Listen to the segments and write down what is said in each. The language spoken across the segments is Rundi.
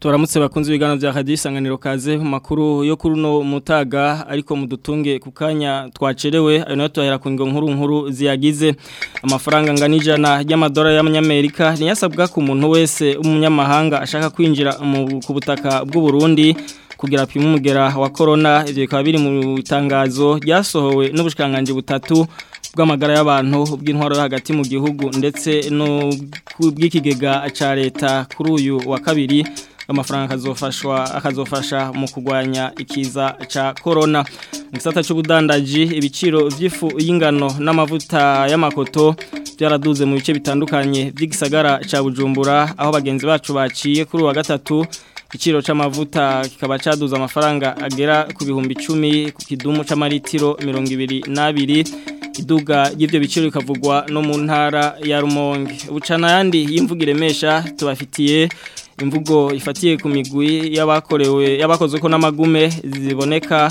turamutse bakunze ibiganiro bya hadiyo isanganiro kaze makuru yokuru kuri mutaga ariko mudutunge ku kanya twacerewe ayo nayo tuhahera ku ngingo nkuru nkuru ziyagize amafaranga angana ijana y'amadolari y'amanyamerika niyo asabwa ku muntu wese w'umunyamahanga ashaka kwinjira ku butaka bw'u Burundi kugira apime umugera wa korona ibyo bikaba biri mu itangazo ryasohowe n'ubushikanganje butatu bw'amagara y'abantu bw'intwaro yo hagati mu gihugu ndetse no bw'ikigega cya leta kuri uyu wa kabiri amafaranga azofashwa akazofasha mu kugwanya ikiza ca corona mu cy'ubudandaji ibiciro by'ifu y'ingano n'amavuta y'amakoto byaraduze mu bice bitandukanye by'igisagara ca Bujumbura aho bagenzi bacu baciye kuri uwa gatatu igiciro cy’amavuta kikaba cyaduza amafaranga agera ku bihumbi icumi ku kidumu mirongo c'amaritiro 22 iduga y'ibyo biciro bikavugwa no mu ntara ya Rumonge ubucana yandi y'imvugiremesha tubafitiye imvugo ifatiye ku migwi y'abakorewe y'abakozwe ko n'amagume ziboneka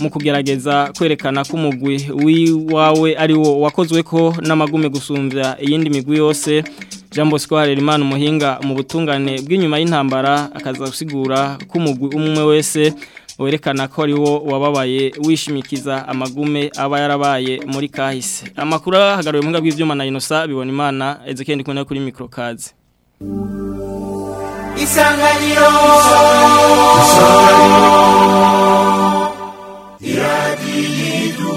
mu kugerageza kwerekana ko umugwi wiwawe ari wo wakozwe ko n'amagume gusumbya iyindi migwi yose jean bosco harerimana umuhinga mu butungane bw'inyuma y'intambara akaza gusigura ko umugwi umwe wese werekana ko ariwo wababaye wishimikiza amagume aba yarabaye muri kahise amakuru ahagariwe mu bw'ibyuma na inosa bibona imana ezekendi kumwe kuri mikorokazi isanganiro iradiyo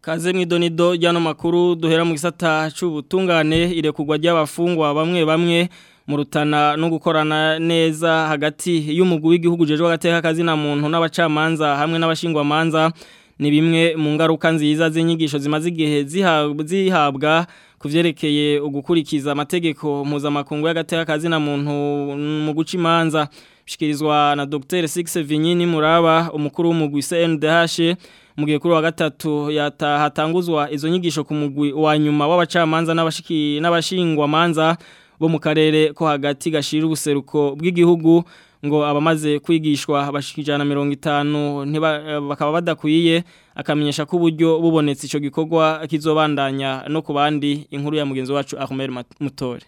kaze mu ry'ano makuru duhera mu gisata cy'ubutungane irekugwa ry'abafungwa bamwe bamwe mu rutana no gukorana neza hagati y'umugwi w'igihugu jeje w'agateka kazina muntu n'abacamanza hamwe n'abashingwamanza manza ni bimwe mu ngaruka nziza z'inyigisho zimaze igihe zihabwa ku byerekeye ugukurikiza amategeko mpuzamakungu y'agateka muntu mu guca imanza bishikirizwa na Dr Six vinyini muraba umukuru w'umugwi cndh mu gihe kuri wa gatatu hatanguzwa izo nyigisho ku mugwi wa nyuma w'abacamanza n'abashiki n'abashingwamanza bo mu karere ko hagati gashira ubuseruko bw'igihugu ngo abamaze kwigishwa abashikijana mirongo itanu bakaba badakwiye akamenyesha ko uburyo bubonetse icyo gikorwa kizobandanya no ku bandi inkuru ya mugenzi wacu Ahmed Mutore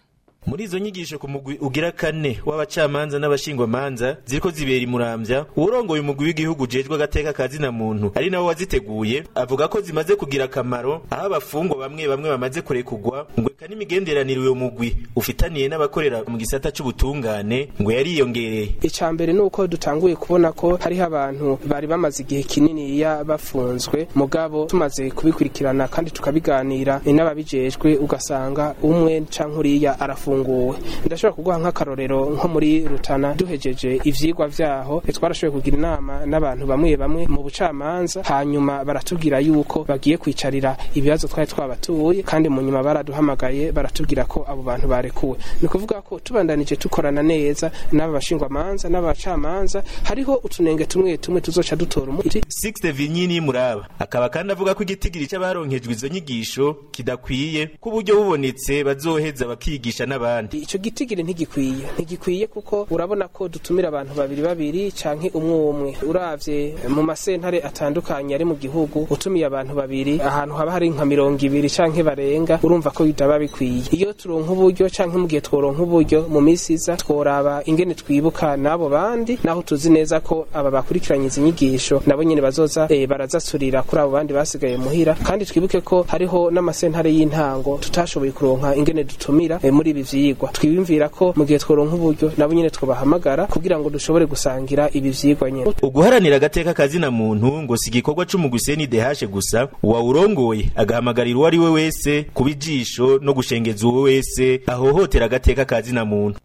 muri izo nyigisho ku mugwi ugira kane w'abacamanza n'abashingwamanza ziriko zibera imurambya uwurongoye umugwi w'igihugu jejwe agateka ka zina muntu ari nawo waziteguye avuga ko zimaze kugira akamaro aho abafungwa bamwe bamwe bamaze kurekugwa ngo eka n'imigenderanire uyo mugwi ufitaniye n'abakorera mu gisata c'ubutungane ngo yariyongereye ica mbere ni uko dutanguye kubona ko hariho abantu bari bamaze igihe kinini bafunzwe mugabo tumaze kubikurikirana kandi tukabiganira n'ababijejwe ugasanga umwe canke uriya arafunzwe yafunguwe ndashobora kuguha nk'akarorero nko muri rutana duhejeje ivyigwa vyaho twarashoboye kugira inama n'abantu bamwe bamwe mu bucamanza hanyuma baratubwira yuko bagiye kwicarira ibibazo twari twabatuye kandi mu nyuma baraduhamagaye baratubwira ko abo bantu barekuwe ni ukuvuga ko tubandanije tukorana neza n'aba bashingwamanza n'abacamanza hariho utunenge tumwe tumwe tuzoca dutora umuti Sixte Vinyini muraba akaba kandi avuga ko igitigiri cy'abaronkejwe izo nyigisho kidakwiye ku buryo bubonetse bazoheza bakigisha n'aba y'abandi icyo gitigire ntigikwiye ntigikwiye kuko urabona ko dutumira abantu babiri babiri canke umwe umwe uravye mu masentare atandukanye ari mu gihugu utumiye abantu babiri ahantu haba hari nka mirongo ibiri canke barenga urumva ko bitaba bikwiye iyo turonka uburyo canke mu gihe tworonka uburyo mu misi iza tworaba ingene twibuka n'abo bandi naho tuzi neza ko aba bakurikiranye izi nyigisho nabo nyine bazoza e, barazasurira kuri abo bandi basigaye muhira kandi twibuke ko hariho n'amasentare y'intango tutashoboye kuronka ingene dutumira eh, muri ibi vyigwa twibimvira ko mu gihe tworonka uburyo nabo nyene twobahamagara kugira ngo dushobore gusangira ibi nyene uguharanira agateka kazina muntu ngo si igikorwa c'umuguseni dehashe gusa wawurongoye agahamagarira uwo ari we wese kubijisho no gushengeza uwo wese ahohotera agateka kazina muntu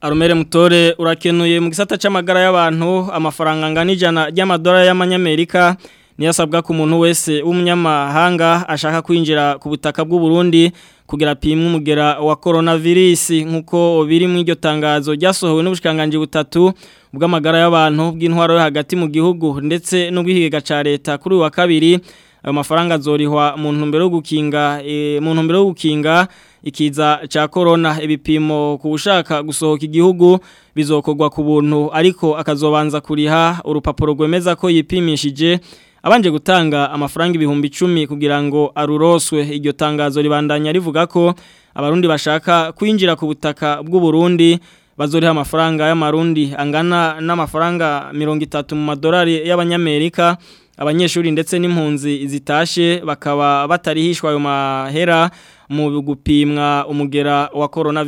Arumere mutore urakenuye mu gisata c'amagara y'abantu amafaranga ngana ijana ry'amadolari y'amanyamerika niyo asabwa ko umuntu wese w'umunyamahanga ashaka kwinjira ku butaka bw'uburundi kugira apimwe umugera wa coronavirus nkuko biri mu iryo tangazo ryasohowe n'ubushikanganje butatu bw'amagara y'abantu bw'intwaro yo hagati mu gihugu ndetse n'ubwihega ca leta kuri uyu wa kabiri ayo mafaranga azorihwa mu ntumbero yo gukinga e, mu ntumbero yo gukinga ikiza cya corona ibipimo bushaka gusohoka igihugu bizokorwa ku buntu ariko akazobanza kuriha urupapuro rwemeza ko yipimishije abanje gutanga amafaranga ibihumbi icumi kugira ngo aruroswe iryo tangazo ribandanya rivuga ko abarundi bashaka kwinjira ku butaka bw’u Burundi bazoriha amafaranga y'amarundi angana n'amafaranga mirongo itatu mu madolari y'abanyamerika abanyeshuri ndetse n'impunzi zitashe bakaba batarihishwa ayo mahera mu gupimwa umugera wa korona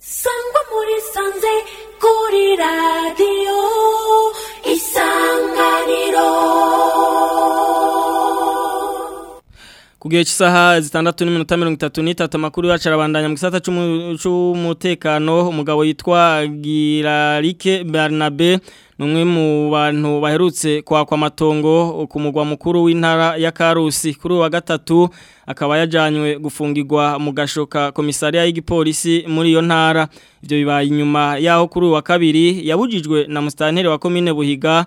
sangwa muri sanze kuri radiyo isanzwe it all. ku gihe cy'isaha zitandatu n'iminota mirongo itatu n'itatu amakuru yacu arabandanya mu gisata cy'umutekano umugabo yitwa girarike bernabe ni umwe mu bantu baherutse kwakwa amatongo ku mugwa mukuru w'intara ya karusi kuri uwa gatatu akaba yajyanywe gufungirwa mu gashoka komisariya y'igipolisi muri iyo ntara ibyo bibaye inyuma y'aho kuri uwa kabiri yabujijwe na musitanteri wa komine buhiga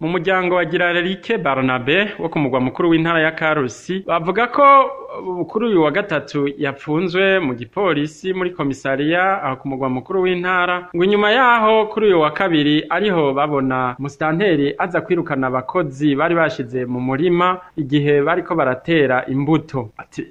mu muryango wa Girarike Barnabe wo ku mugwa mukuru w'intara ya Karusi bavuga ko kuri uyu wa gatatu yapfunzwe mu gipolisi muri komisariya aho ku mugwa mukuru w'intara ngo inyuma yaho kuri uyu wa kabiri ariho babona musitanteri aza kwirukana abakozi bari bashyize mu murima igihe bariko baratera imbuto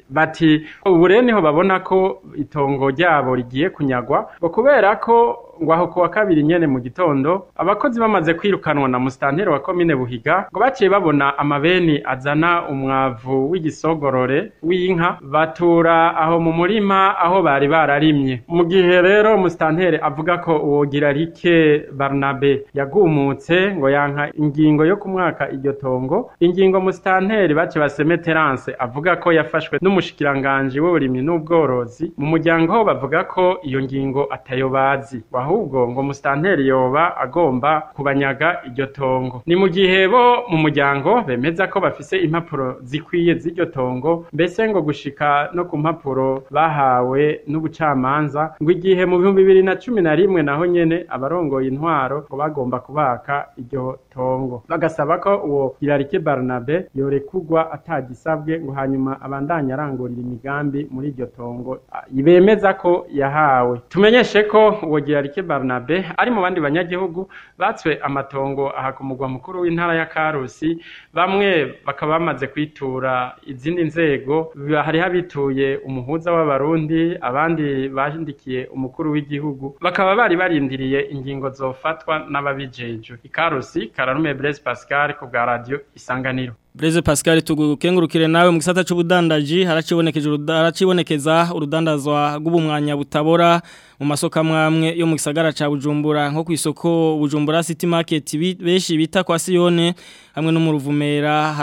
bati ubu rero niho babona ko itongo ryabo rigiye kunyagwa ngo kubera ko ngo aho kuwa kabiri nyene mu gitondo abakozi bamaze kwirukanwa na musitanteri wa komine Buhiga ngo baciye babona amabeni azana umwavu w'igisogorore w'inka batura aho mu murima aho bari bararimye mu gihe rero musitanteri avuga ko uwogira rike Barnabe yagumutse ngo yanka ingingo yo kumwaka iryo tongo ingingo musitanteri bace baseme Terence avuga ko yafashwe n'umushikiranganje w'uburimyi n'ubworozi mu muryango bavuga ko iyo ngingo atayo bazi ahubwo ngo musitanteri yoba agomba kubanyaga iryo tongo ni mu gihe bo mu muryango bemeza ko bafise impapuro zikwiye z'iryo tongo mbese ngo gushika no ku mpapuro bahawe n'ubucamanza ngo igihe mu bihumbi bibiri na cumi na rimwe naho nyene abarongoye intwaro ngo bagomba kubaka iryo tongo bagasaba ko uwo Irarike Barnabe yorekugwa atagisabwe ngo hanyuma abandanye arangurira imigambi muri iryo tongo bemeza ko yahawe tumenyeshe ko uwo Girarike Muyoboke Barnabe ari mu bandi banyagihugu batswe amatongo aha ku mugwa mukuru w'intara ya Karusi bamwe bakaba bamaze kwitura izindi nzego hari habituye umuhuza w'abarundi abandi bahindikiye umukuru w'igihugu bakaba bari barindiriye ingingo zofatwa n'ababijejwe ikarusi kararume Blaise Pascal ku bwa radio isanganiro Blaise Pascal tugukengurukire nawe mu gisata cy'ubudandaji haracibonekeje haracibonekeza urudandazwa rw'ubumwanya butabora mu masoko amwe yo mu gisagara ca Bujumbura nko ku isoko Bujumbura City Market beshi bita kwa Sione hamwe no mu ruvumera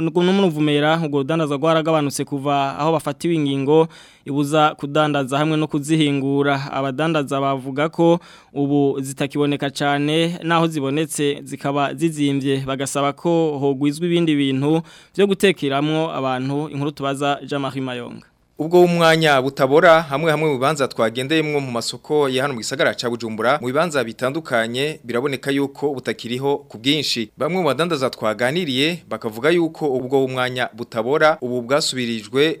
no mu ruvumera ngo rudandazwa rwaragabanutse kuva aho bafatiwe ingingo ibuza kudandaza hamwe no kuzihingura abadandaza bavuga ko ubu zitakiboneka cyane naho zibonetse zikaba zizimbye bagasaba ko hogwizwa ibindi bintu byo gutekeramo abantu inkuru tubaza Jean-Marie Mayonga ubwo umwanya butabora hamwe hamwe mu bibanza twagendeyemo mu masoko ya hano mu gisagara cya Bujumbura mu bibanza bitandukanye biraboneka yuko butakiriho ku bwinshi bamwe mu badandaza twaganiriye bakavuga yuko ubwo umwanya butabora ubu bwasubirijwe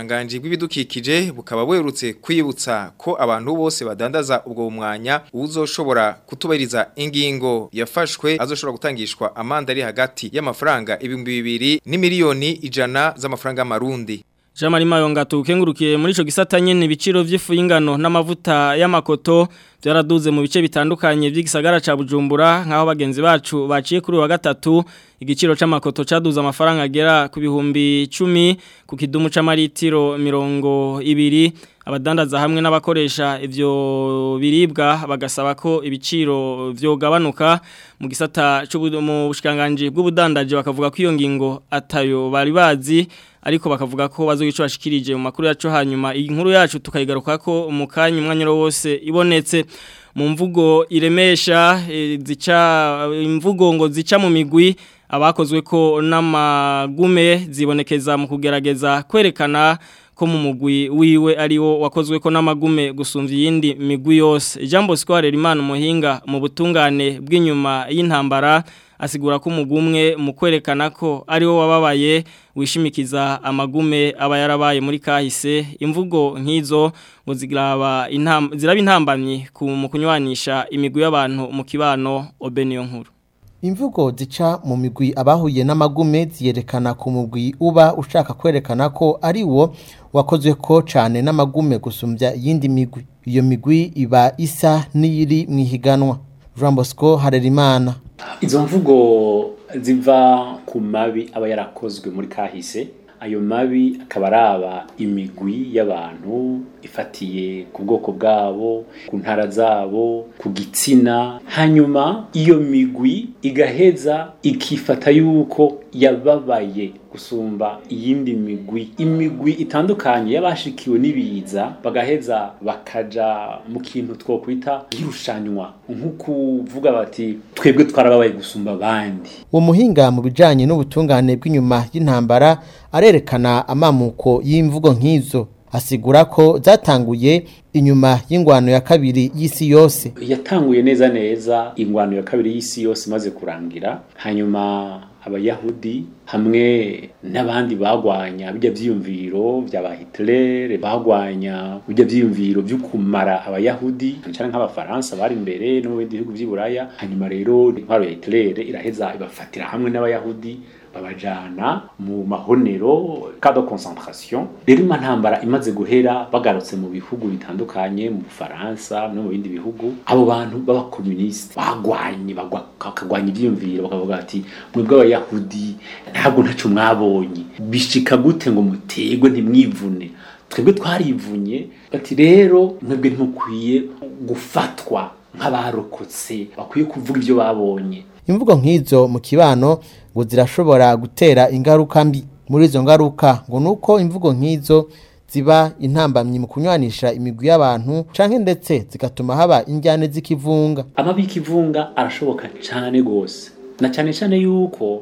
ubushikiranganji bw'ibidukikije bukaba buherutse kwibutsa ko abantu bose badandaza ubwo mwanya uzoshobora kutubariza ingingo yafashwe azoshobora gutangishwa amanda ari hagati y'amafaranga ibihumbi bibiri ni miliyoni ijana z'amafaranga marundi. Jamari Mayongatu ukengurukiye muri ico gisata nyene ibiciro vy'ifu y'ingano n'amavuta y'amakoto byaraduze mu bice bitandukanye by'igisagara ca Bujumbura nkaho bagenzi bacu baciye kuri wa gatatu igiciro c'amakoto caduze amafaranga agera ku bihumbi 10 ku kidumu c'amaritiro 200 abadandaza hamwe n'abakoresha ivyo biribwa bagasaba ko ibiciro vyogabanuka mu gisata c'ubushikanganje bw'ubudandaje bakavuga ko iyo ngingo atayo bari bazi ariko bakavuga ko bazoyico bashikirije mu makuru yacu hanyuma inkuru yacu tukayigaruka ko mu kanya wose ibonetse mu mvugo iremesha eh, zica imvugo ngo zica mu migwi abakozwe ko n'amagume zibonekeza mu kugerageza kwerekana ko mu mugwi wiwe ariwo wakozweko n'amagume gusumbya iyindi migwi yose ijambo sikorera imana umuhinga mu butungane bw'inyuma y'intambara asigura ko umugumwe mu kwerekana ko ariwo wababaye wishimikiza amagume aba yarabaye muri kahise imvugo nk'izo ngo ziraba intambamyi mu kunywanisha imigwi y'abantu mu kibano obeniyo imvugo zica mu migwi abahuye n'amagume ziyerekana ku mugwi uba ushaka kwerekana ko ari wo wakozwe ko cyane n'amagume gusumbya iyindi migwi iyo migwi iba isa n'iyiri mu ihiganwa jean harerimana izo mvugo ziva ku mabi aba yarakozwe muri kahise ayo mabi akaba araba imigwi y'abantu ifatiye ku bwoko bwabo ku ntara zabo ku gitsina hanyuma iyo migwi igaheza ikifata yuko yababaye gusumba iyindi migwi imigwi itandukanye y'abashikiwe n'ibiza bagaheza bakaja mu kintu twokwita irushanwa nko kuvuga bati twebwe twarababaye gusumba abandi uwo muhinga mu bijanye n'ubutungane bw'inyuma y'intambara arerekana amamuko y'imvugo nk'izo asigura ko zatanguye inyuma y'ingwano ya kabiri y'isi yose yatanguye neza neza ingwano ya kabiri y'isi yose maze kurangira hanyuma abayahudi hamwe n'abandi bagwanya bijya byiyumviro bya Hitler bagwanya bijya byiyumviro byo kumara abayahudi cyane nk'abafaransa bari imbere no mu bindi bihugu by'i Buraya hanyuma rero intwaro ya Hitler iraheza ibafatira hamwe n'abayahudi babajyana mu mahonero ka de rero intambara imaze guhera bagarutse mu bihugu bitandukanye mu Bufaransa no mu bindi bihugu abo bantu b'abakomunisite bagwanye bakagwanya ibyiyumviro bakavuga ati mwebwe abayahudi ntabwo ntacyo mwabonye bishika gute ngo mutegwe ntimwivune twebwe twarivunye bati rero mwebwe ntukwiye gufatwa nk'abarokotse bakwiye kuvuga ibyo babonye imvugo nk'izo mu kibano ngo zirashobora gutera ingaruka mbi muri izo ngaruka ngo nuko imvugo nk'izo ziba intambamyi mu kunywanisha imigwi y'abantu canke ndetse zigatuma haba injyane z'ikivunga amabikivunga arashoboka cane gose na cane cane yuko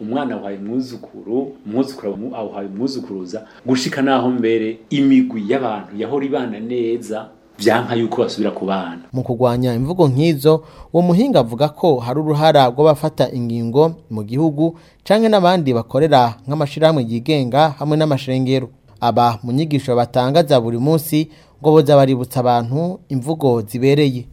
umwana wawe umwuzukuru umwuzukuru awuhaye umwuzukuruza gushika naho mbere imigwi y'abantu yahora ibana neza byanka yuko basubira ku bana mu kurwanya imvugo nk'izo uwo muhinga avuga ko hari uruhara rw'abafata ingingo mu gihugu cyangwa n'abandi bakorera nk'amashyirahamwe yigenga hamwe n'amashengero aba mu nyigisho batangaza buri munsi ngo boza baributsa abantu imvugo zibereye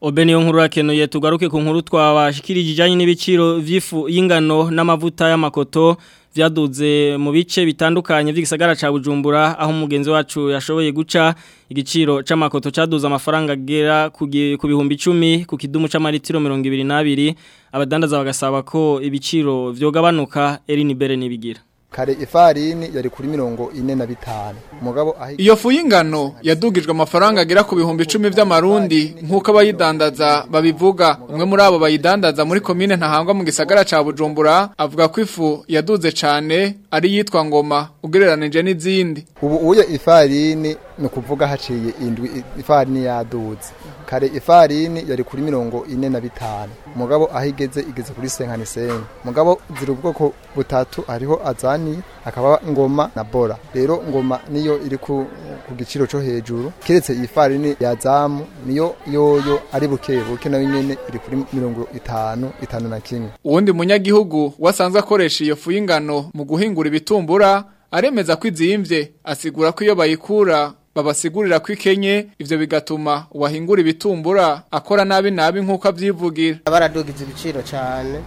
obe niyo nkuru rakenuye tugaruke ku nkuru twabashikirije ijyanye n'ibiciro vyifu y'ingano n'amavuta y'amakoto byaduze mu bice bitandukanye by'igisagara ca bujumbura aho umugenzi wacu yashoboye guca igiciro cy'amakoto cyaduze amafaranga agera ku bihumbi icumi ku kidumu cy'amaritiro mirongo ibiri n'abiri abadandaza bagasaba ko ibiciro vyogabanuka eri nibere n'ibigira kare ifarini yari kuri mirongo ine na bitanu mugabo iyo fu y'ingano yadugijwe amafaranga agera ku bihumbi icumi by'amarundi nk'uko abayidandaza babivuga umwe muri abo bayidandaza muri komine ntahangwa mu gisagara cya bujumbura avuga ko ifu yaduze cyane ari yitwa ngoma ugereranije n'izindi ubu uye ifarini ni ukuvuga haciye indwi ifarini yaduze kare ifarini yari kuri mirongo ine na bitanu mugabo ahigeze igeze kuri senkani senye mugabo ziri ubwoko butatu ariho azani akaba ngoma na bora rero ngoma niyo iri ku giciro cyo hejuru keretse ifarini farini ya zamu niyo yoyo ari buke buke nayo nyine iri kuri mirongo itanu itanu na kimwe uwundi munyagihugu wasanzwe akoresha iyo fu y'ingano mu guhingura ibitumbura aremeza ko izimvye asigura ko iyo bayikura babasigurira kwikenye ivyo bigatuma wahingura ibitumbura akora nabi nabi nkuko abyivugira baradugiza ibiciro cyane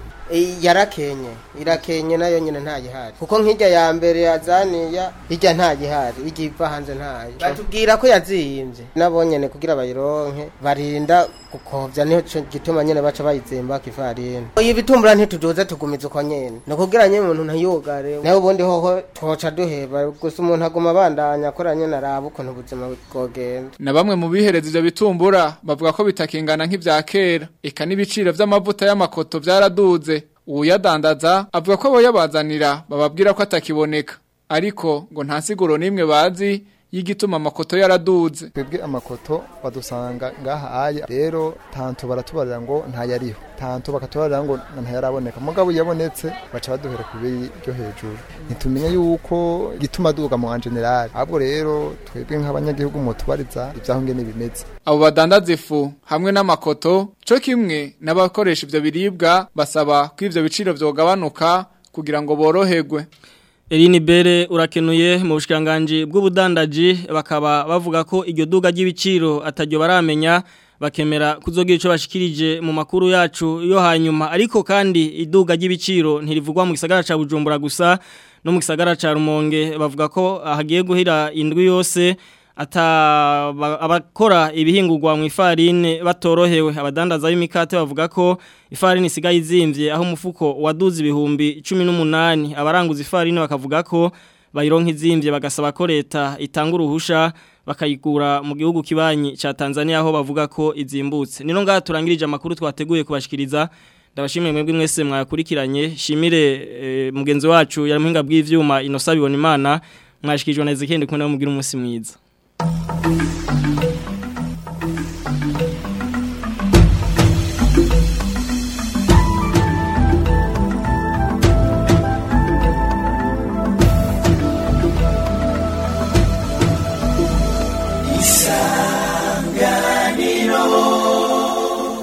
yarakenye irakenye nayo nyine ntayihari kuko nk'ijya ya mbere yazaniya ijya ntayihari ijya iva hanze ntayo batubwira ko yaziyimbye nabonyene kugira bayironke barinda gukobya niho gituma nyine baca bayitsemba kifarini iyi bitumbura ntituduze tugumiza uko nyene no kugira nyine umuntu ntayugare nayo ubundi hoho twoca duheba gusa umuntu aguma abandanya akora nyene araba ukuntu ubuzima bwogenda na bamwe mu bihereza ibyo bitumbura bavuga ko bitakingana nk'ibya kera eka n'ibiciro by'amavuta y'amakoto byaraduze uyadandaza avuga ko bayabazanira bababwira ko atakiboneka ariko ngo nta siguro n'imwe bazi y'igituma amakoto yaraduze twebwe amakoto badusanga ngaha aya rero tanto baratubarira ngo ntayariho tanto bakatubarira ngo ntayaraboneka mugabo yabonetse baca baduhera ku byo hejuru ntitumenya yuko gituma duga mu general ahubwo rero twebwe nk'abanyagihugu mutubariza ibyaho nge n'ibimeze abo badandaza ifu hamwe n'amakoto cyo kimwe n'abakoresha ibyo biribwa basaba ko ibyo biciro byogabanuka kugira ngo boroherwe Eline Bere urakenuye mu bushikanganje bw'ubudandaji bakaba bavuga ko iryo duga ry'ibiciro atajyo baramenya bakemera kuzogira ico bashikirije mu makuru yacu yo hanyuma ariko kandi iduga ry'ibiciro ntirivugwa mu gisagara ca Bujumbura gusa no mu gisagara ca Rumonge bavuga ko ahagiye guhira indwi yose abakora ibihingurwa mu ifarine batorohewe abadandaza b'imikate bavuga ko ifarine isigaye izimbye aho umufuko waduze ibihumbi cumi n'umunani abaranguza ifarine bakavuga ko bayironka izimbye bagasaba ko leta itanga uruhusha bakayigura mu gihugu kibanyi cya Tanzania aho bavuga ko izimbutse nino ngaha turangirije amakuru twateguye kubashikiriza ndabashimiye mwebwe mwese mwakurikiranye shimire eh, mugenzi wacu yari muhinga bw'ivyuma inosa imana mwashikirijwe na Ezekiel kumwe nawe mugira umunsi mwiza Thank you.